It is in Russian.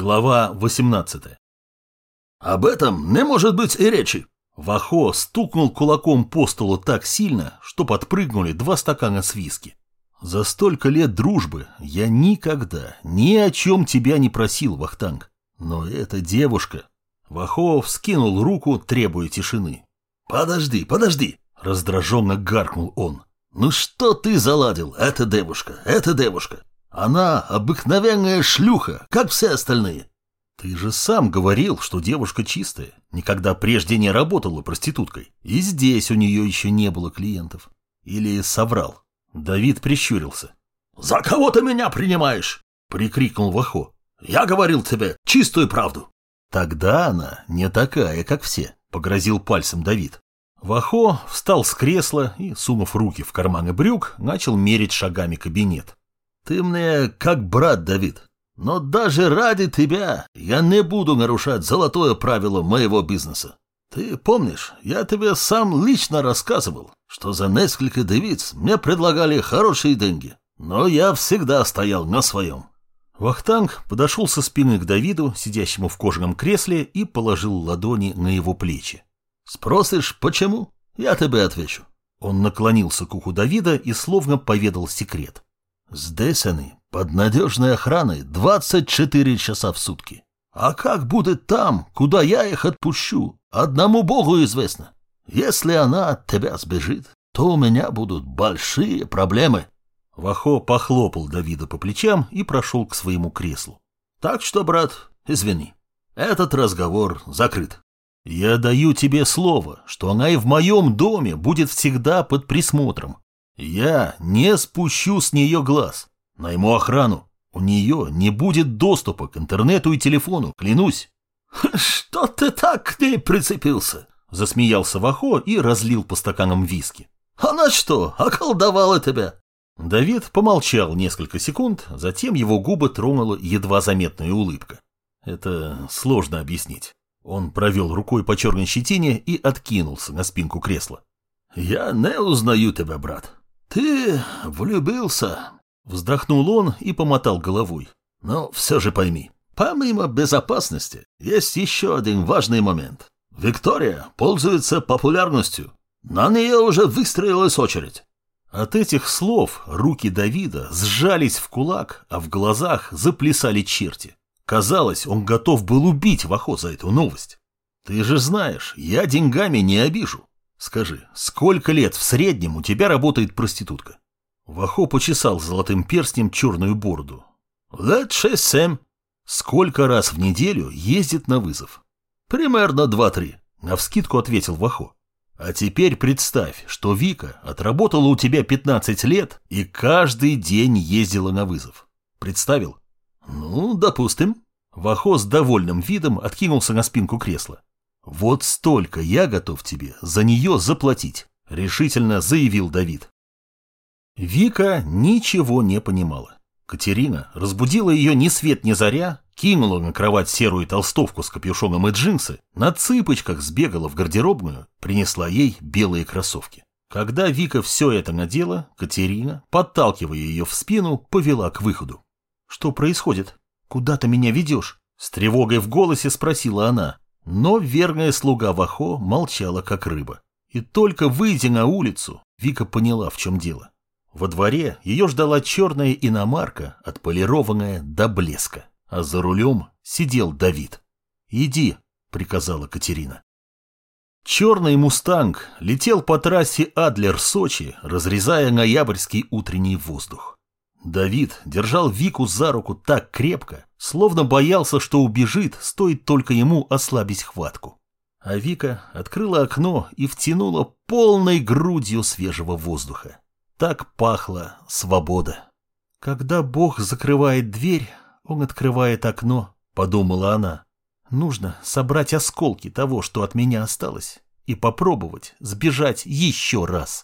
Глава 18 «Об этом не может быть и речи!» Вахо стукнул кулаком по столу так сильно, что подпрыгнули два стакана с виски. «За столько лет дружбы я никогда ни о чем тебя не просил, Вахтанг. Но эта девушка...» Вахо вскинул руку, требуя тишины. «Подожди, подожди!» — раздраженно гаркнул он. «Ну что ты заладил? Это девушка, это девушка. Она обыкновенная шлюха, как все остальные. Ты же сам говорил, что девушка чистая, никогда прежде не работала проституткой. И здесь у нее еще не было клиентов. Или соврал. Давид прищурился. «За кого ты меня принимаешь?» — прикрикнул Вахо. «Я говорил тебе чистую правду». «Тогда она не такая, как все», — погрозил пальцем Давид. Вахо встал с кресла и, сунув руки в карманы брюк, начал мерить шагами кабинет. Ты мне как брат, Давид. Но даже ради тебя я не буду нарушать золотое правило моего бизнеса. Ты помнишь, я тебе сам лично рассказывал, что за несколько девиц мне предлагали хорошие деньги, но я всегда стоял на своем. Вахтанг подошел со спины к Давиду, сидящему в кожаном кресле, и положил ладони на его плечи. «Спросишь, почему? Я тебе отвечу». Он наклонился к уху Давида и словно поведал секрет. Здесь они под надежной охраной 24 часа в сутки. А как будет там, куда я их отпущу, одному богу известно. Если она от тебя сбежит, то у меня будут большие проблемы. Вахо похлопал Давида по плечам и прошел к своему креслу. Так что, брат, извини, этот разговор закрыт. Я даю тебе слово, что она и в моем доме будет всегда под присмотром. Я не спущу с нее глаз. Найму охрану. У нее не будет доступа к интернету и телефону, клянусь. «Что ты так к ней прицепился?» Засмеялся Вахо и разлил по стаканам виски. «Она что, околдовала тебя?» Давид помолчал несколько секунд, затем его губы тронула едва заметная улыбка. Это сложно объяснить. Он провел рукой по черной щетине и откинулся на спинку кресла. «Я не узнаю тебя, брат. «Ты влюбился?» Вздохнул он и помотал головой. «Но все же пойми, помимо безопасности, есть еще один важный момент. Виктория пользуется популярностью. На нее уже выстроилась очередь». От этих слов руки Давида сжались в кулак, а в глазах заплясали черти. Казалось, он готов был убить Вахо за эту новость. «Ты же знаешь, я деньгами не обижу. Скажи, сколько лет в среднем у тебя работает проститутка? Вахо почесал золотым перстнем черную бороду. Лет шесть-семь. Сколько раз в неделю ездит на вызов? Примерно два-три. Навскидку ответил Вахо. А теперь представь, что Вика отработала у тебя 15 лет и каждый день ездила на вызов. Представил? Ну, допустим. Вахо с довольным видом откинулся на спинку кресла. «Вот столько я готов тебе за нее заплатить», — решительно заявил Давид. Вика ничего не понимала. Катерина разбудила ее ни свет ни заря, кинула на кровать серую толстовку с капюшоном и джинсы, на цыпочках сбегала в гардеробную, принесла ей белые кроссовки. Когда Вика все это надела, Катерина, подталкивая ее в спину, повела к выходу. «Что происходит? Куда ты меня ведешь?» С тревогой в голосе спросила она. Но верная слуга Вахо молчала, как рыба. И только выйдя на улицу, Вика поняла, в чем дело. Во дворе ее ждала черная иномарка, отполированная до блеска, а за рулем сидел Давид. «Иди», — приказала Катерина. Черный «Мустанг» летел по трассе Адлер-Сочи, разрезая ноябрьский утренний воздух. Давид держал Вику за руку так крепко, словно боялся, что убежит, стоит только ему ослабить хватку. А Вика открыла окно и втянула полной грудью свежего воздуха. Так пахла свобода. «Когда Бог закрывает дверь, он открывает окно», — подумала она. «Нужно собрать осколки того, что от меня осталось, и попробовать сбежать еще раз».